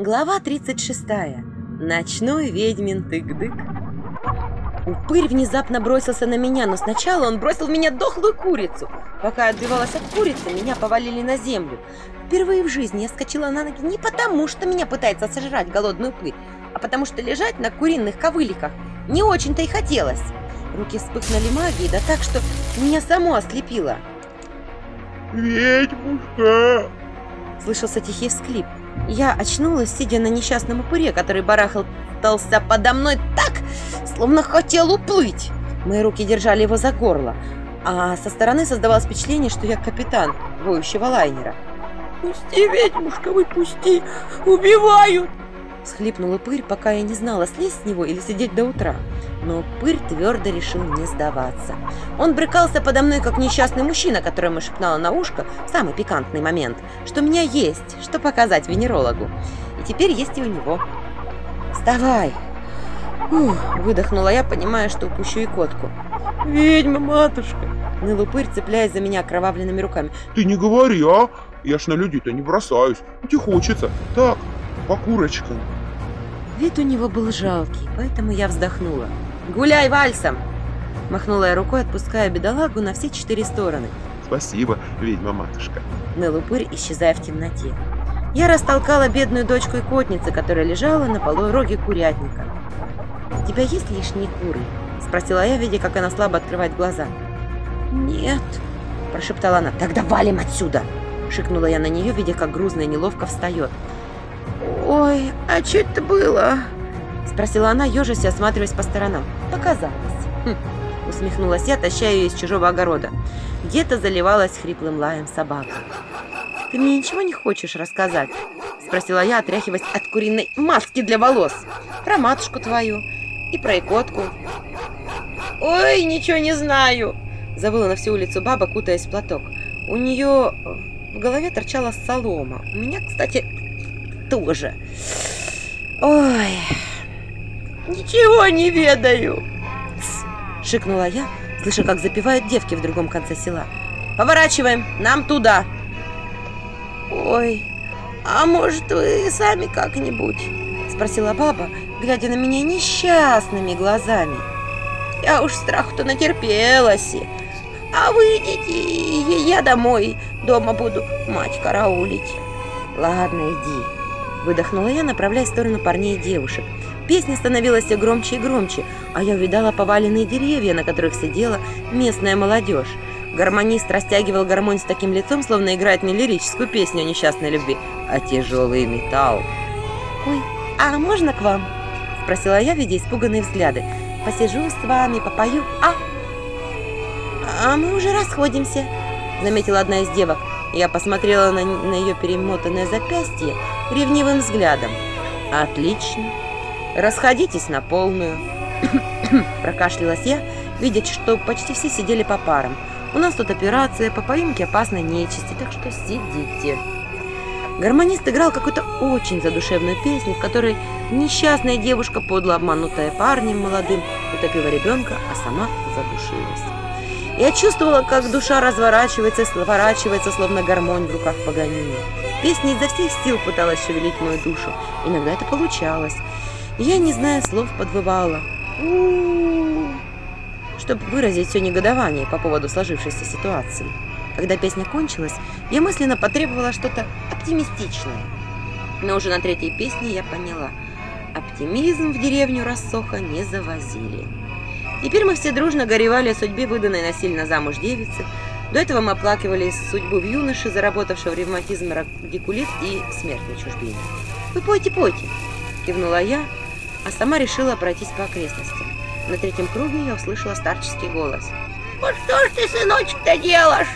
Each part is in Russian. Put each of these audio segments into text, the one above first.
Глава 36. Ночной ведьмин тык-дык. Упырь внезапно бросился на меня, но сначала он бросил в меня дохлую курицу. Пока я отбивалась от курицы, меня повалили на землю. Впервые в жизни я скочила на ноги не потому, что меня пытается сожрать голодный упырь, а потому что лежать на куриных ковыликах не очень-то и хотелось. Руки вспыхнули магией, да так, что меня само ослепило. «Ведьмушка!» Слышался тихий всклип. Я очнулась, сидя на несчастном упыре, который барахтался подо мной так, словно хотел уплыть. Мои руки держали его за горло, а со стороны создавалось впечатление, что я капитан воющего лайнера. «Пусти, ведьмушка, выпусти! Убивают!» Схлипнул упырь, пока я не знала, слезть с него или сидеть до утра. Но упырь твердо решил не сдаваться. Он брыкался подо мной, как несчастный мужчина, которому шепнала на ушко в самый пикантный момент, что у меня есть, что показать венерологу. И теперь есть и у него. «Вставай!» Ух, выдохнула я, понимая, что упущу и котку. «Ведьма, матушка!» Ныл упырь, цепляясь за меня окровавленными руками. «Ты не говори, а? Я ж на людей-то не бросаюсь. Тебе хочется. Так, по курочкам». Вид у него был жалкий, поэтому я вздохнула. «Гуляй вальсом!» Махнула я рукой, отпуская бедолагу на все четыре стороны. «Спасибо, ведьма-матушка». Ныл упырь, исчезая в темноте. Я растолкала бедную дочку и котницы, которая лежала на полу роге курятника. «У тебя есть лишние куры?» Спросила я, видя, как она слабо открывает глаза. «Нет», – прошептала она. «Тогда валим отсюда!» – шикнула я на нее, видя, как грузно и неловко встает. «Ой, а что это было?» Спросила она, ежась осматриваясь по сторонам. «Показалось». Хм, усмехнулась я, таща ее из чужого огорода. Где-то заливалась хриплым лаем собака. «Ты мне ничего не хочешь рассказать?» Спросила я, отряхиваясь от куриной маски для волос. «Про матушку твою и про икотку». «Ой, ничего не знаю!» Завыла на всю улицу баба, кутаясь в платок. У нее в голове торчала солома. У меня, кстати, тоже. Ой, ничего не ведаю. Шикнула я, слыша, как запевают девки в другом конце села. Поворачиваем, нам туда. Ой, а может вы сами как-нибудь? Спросила баба, глядя на меня несчастными глазами. Я уж страху-то натерпелась. А вы идите, я домой. Дома буду мать караулить. Ладно, иди. Выдохнула я, направляясь в сторону парней и девушек. Песня становилась все громче и громче, а я увидала поваленные деревья, на которых сидела местная молодежь. Гармонист растягивал гармонь с таким лицом, словно играет не лирическую песню о несчастной любви, а тяжелый металл. «Ой, а можно к вам?» – спросила я, видя испуганные взгляды. «Посижу с вами, попою, а?» «А мы уже расходимся», – заметила одна из девок. Я посмотрела на, на ее перемотанное запястье ревнивым взглядом. «Отлично. Расходитесь на полную». Прокашлялась я, видя, что почти все сидели по парам. «У нас тут операция по поимке опасной нечисти, так что сидите». Гармонист играл какую-то очень задушевную песню, в которой несчастная девушка, подло обманутая парнем молодым, утопила ребенка, а сама задушилась. Я чувствовала, как душа разворачивается сворачивается, словно гармонь в руках Паганини. Песня изо всех сил пыталась шевелить мою душу. Иногда это получалось. Я, не зная слов, подвывала. Чтобы выразить все негодование по поводу сложившейся ситуации. Когда песня кончилась, я мысленно потребовала что-то оптимистичное. Но уже на третьей песне я поняла. Оптимизм в деревню Рассоха не завозили. Теперь мы все дружно горевали о судьбе выданной насильно замуж девицы. До этого мы оплакивали судьбу в юноше, заработавшего ревматизм, радикулит и смерть на. «Вы пойте, пойте!» – кивнула я, а сама решила пройтись по окрестностям. На третьем круге я услышала старческий голос. «Вот что ж ты, сыночек-то делаешь?»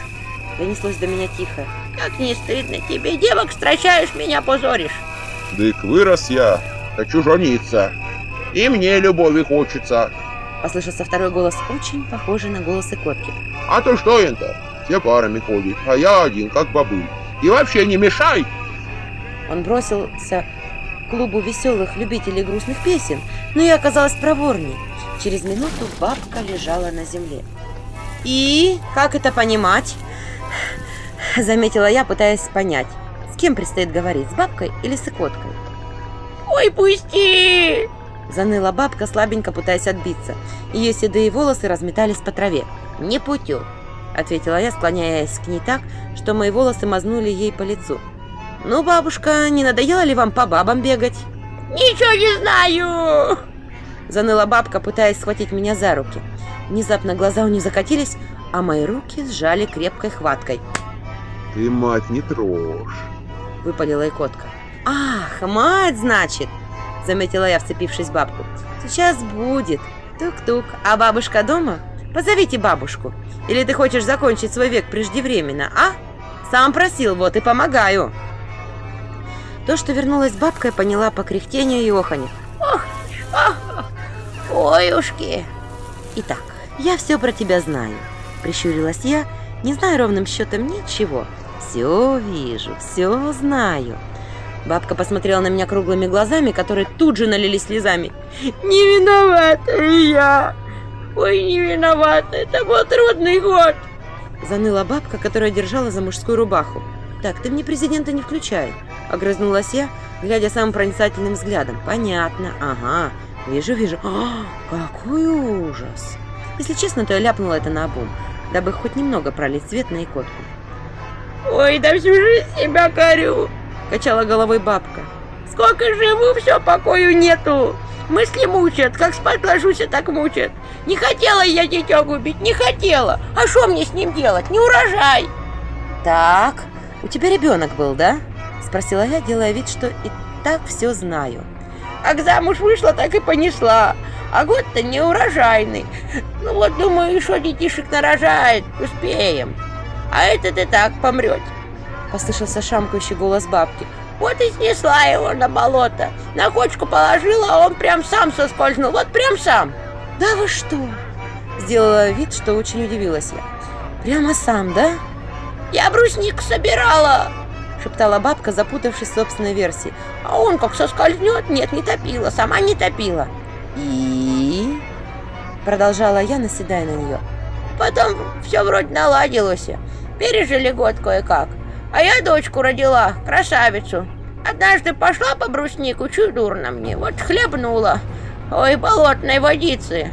Донеслось до меня тихо. «Как не стыдно тебе, девок стращаешь, меня позоришь!» «Дык вырос я, хочу жениться, и мне любови хочется!» Послышался второй голос, очень похожий на голос Икотки. «А то что это? Все парами ходят, а я один, как бобыль. И вообще не мешай!» Он бросился к клубу веселых любителей грустных песен, но я оказалась проворней. Через минуту бабка лежала на земле. «И как это понимать?» Заметила я, пытаясь понять, с кем предстоит говорить, с бабкой или с икоткой. Ой, пусти! Заныла бабка, слабенько пытаясь отбиться. Ее седые волосы разметались по траве. Не путю. Ответила я, склоняясь к ней так, что мои волосы мазнули ей по лицу. «Ну, бабушка, не надоело ли вам по бабам бегать?» Ничего не знаю. Заныла бабка, пытаясь схватить меня за руки. Внезапно глаза у нее закатились, а мои руки сжали крепкой хваткой. Ты, мать, не трожь. Выпалила икотка. «Ах, мать, значит!» Заметила я, вцепившись в бабку. «Сейчас будет. Тук-тук. А бабушка дома? Позовите бабушку. Или ты хочешь закончить свой век преждевременно, а? Сам просил, вот и помогаю». То, что вернулась бабка, я поняла по кряхтению и оханью. Ой-ушки. Итак, я все про тебя знаю. Прищурилась я, не знаю ровным счетом ничего. Все вижу, все знаю. Бабка посмотрела на меня круглыми глазами, которые тут же налились слезами. Не виновата я. Ой, не виновата. Это был трудный год. Заныла бабка, которая держала за мужскую рубаху. «Так, ты мне президента не включай», — огрызнулась я, глядя самым проницательным взглядом. «Понятно, ага, вижу, вижу. А, какой ужас!» Если честно, то я ляпнула это на обум, дабы хоть немного пролить свет на икотку. Ой, да всю жизнь себя корю. Качала головой бабка. Сколько живу, все покою нету. Мысли мучат, как спать ложусь, так мучат. Не хотела я дитя губить, не хотела. А что мне с ним делать? Не урожай. «Так, у тебя ребенок был, да?» Спросила я, делая вид, что и так все знаю. Как замуж вышла, так и понесла. А год-то не урожайный. Ну вот, думаю, что детишек нарожает, успеем. А этот и так помрет. Послышался шамкающий голос бабки. Вот и снесла его на болото. На кочку положила, а он прям сам соскользнул. Вот прям сам. «Да вы что?» Сделала вид, что очень удивилась я. «Прямо сам, да?» Я брусник собирала. Шептала бабка, запутавшись в собственной версии. А он как соскользнет, нет, не топила, сама не топила. «И?» Продолжала я, наседая на нее. Потом все вроде наладилось. Пережили год кое-как. А я дочку родила, красавицу. Однажды пошла по бруснику, чуть дурно мне, вот хлебнула. Ой, болотной водицы.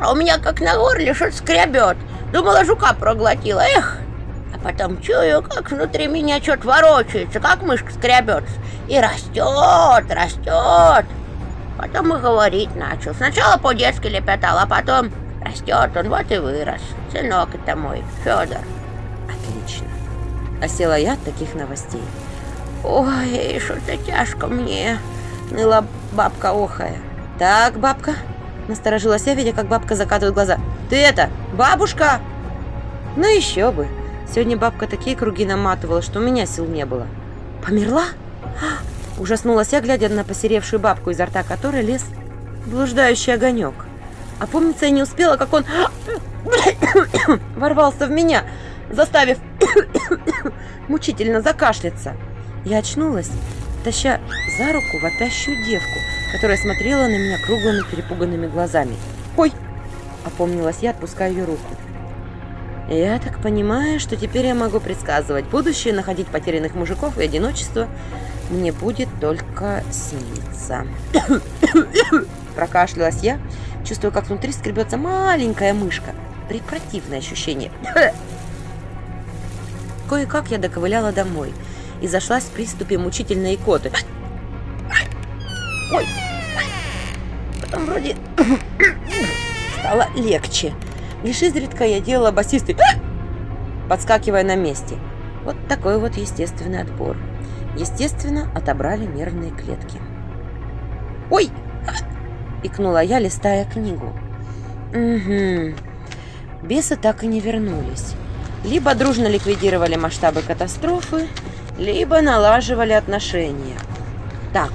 А у меня как на горле что-то скребет. Думала, жука проглотила, эх. А потом чую, как внутри меня что-то ворочается, как мышка скребется. И растет, растет. Потом и говорить начал. Сначала по-детски лепетал, а потом растет он, вот и вырос. Сынок это мой, Федор. Осела я от таких новостей. Ой, что-то тяжко мне. Ныла бабка охая. Так, бабка, насторожилась я, видя, как бабка закатывает глаза. Ты это, бабушка? Ну еще бы. Сегодня бабка такие круги наматывала, что у меня сил не было. Померла? А, Ужаснулась я, глядя на посеревшую бабку, изо рта которой лез блуждающий огонек. А помнится, я не успела, как он ворвался в меня, заставив мучительно закашляться. Я очнулась, таща за руку вопящую девку, которая смотрела на меня круглыми перепуганными глазами. «Ой!» – опомнилась я, отпуская ее руку. Я так понимаю, что теперь я могу предсказывать будущее, находить потерянных мужиков и одиночество мне будет только сниться. Прокашлялась я, чувствуя, как внутри скребется маленькая мышка. Препротивное ощущение. Кое-как я доковыляла домой и зашлась в приступе мучительной икоты. Ой! Потом вроде стало легче. Лишь изредка я делала басистый, подскакивая на месте. Вот такой вот естественный отбор. Естественно, отобрали нервные клетки. «Ой!» – икнула я, листая книгу. «Угу. Бесы так и не вернулись. Либо дружно ликвидировали масштабы катастрофы, либо налаживали отношения. Так,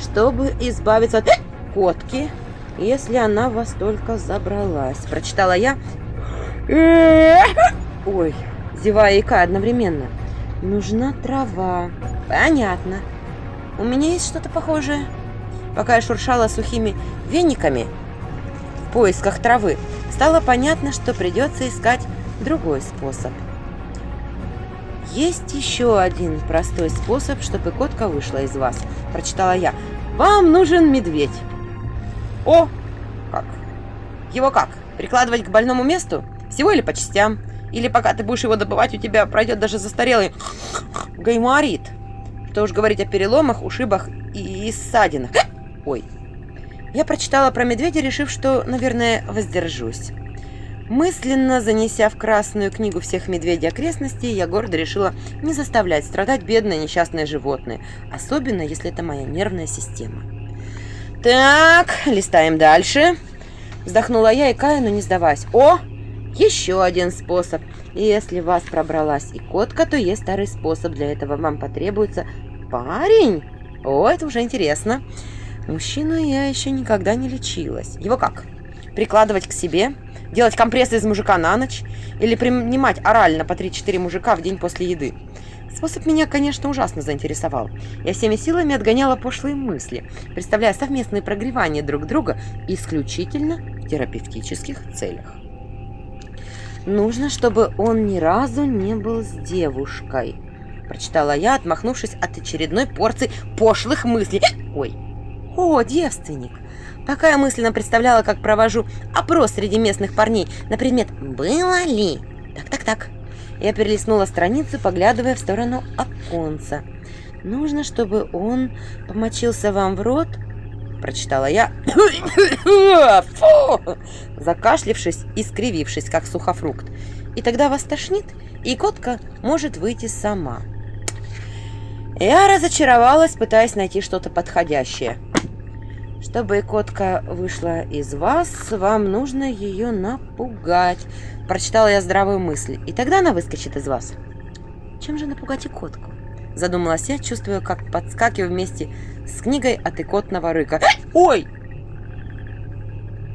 чтобы избавиться от котки, если она вас только забралась. Прочитала я. Ой, зевая и икая одновременно. Нужна трава. Понятно. У меня есть что-то похожее. Пока я шуршала сухими вениками в поисках травы, стало понятно, что придется искать другой способ. Есть еще один простой способ, чтобы котка вышла из вас, прочитала я. Вам нужен медведь. О, как? Его как? Прикладывать к больному месту? Всего или по частям? Или пока ты будешь его добывать, у тебя пройдет даже застарелый гайморит? Что уж говорить о переломах, ушибах и ссадинах. Ой. Я прочитала про медведя, решив, что, наверное, воздержусь. Мысленно занеся в красную книгу всех медведей окрестностей, я гордо решила не заставлять страдать бедное несчастное животное, особенно если это моя нервная система. Так, листаем дальше. Вздохнула я, и Кая, но не сдаваясь. О, еще один способ. Если вас пробралась и котка, то есть старый способ. Для этого вам потребуется парень. О, это уже интересно. Мужчину я еще никогда не лечилась. Его как? Прикладывать к себе? Делать компрессы из мужика на ночь? Или принимать орально по 3-4 мужика в день после еды? Способ меня, конечно, ужасно заинтересовал. Я всеми силами отгоняла пошлые мысли, представляя совместное прогревание друг друга исключительно в терапевтических целях. Нужно, чтобы он ни разу не был с девушкой. Прочитала я, отмахнувшись от очередной порции пошлых мыслей. Ой. О, девственник. Пока я мысленно представляла, как провожу опрос среди местных парней на предмет «Было ли?». Так-так-так. Я перелистнула страницу, поглядывая в сторону оконца. «Нужно, чтобы он помочился вам в рот?» Прочитала я. Фу! Закашлившись и скривившись, как сухофрукт. И тогда вас тошнит, и котка может выйти сама. Я разочаровалась, пытаясь найти что-то подходящее. Чтобы котка вышла из вас, вам нужно ее напугать. Прочитала я здравую мысль, и тогда она выскочит из вас. Чем же напугать и котку? Задумалась я, чувствуя, как подскакиваю вместе с книгой от икотного рыка. Ой!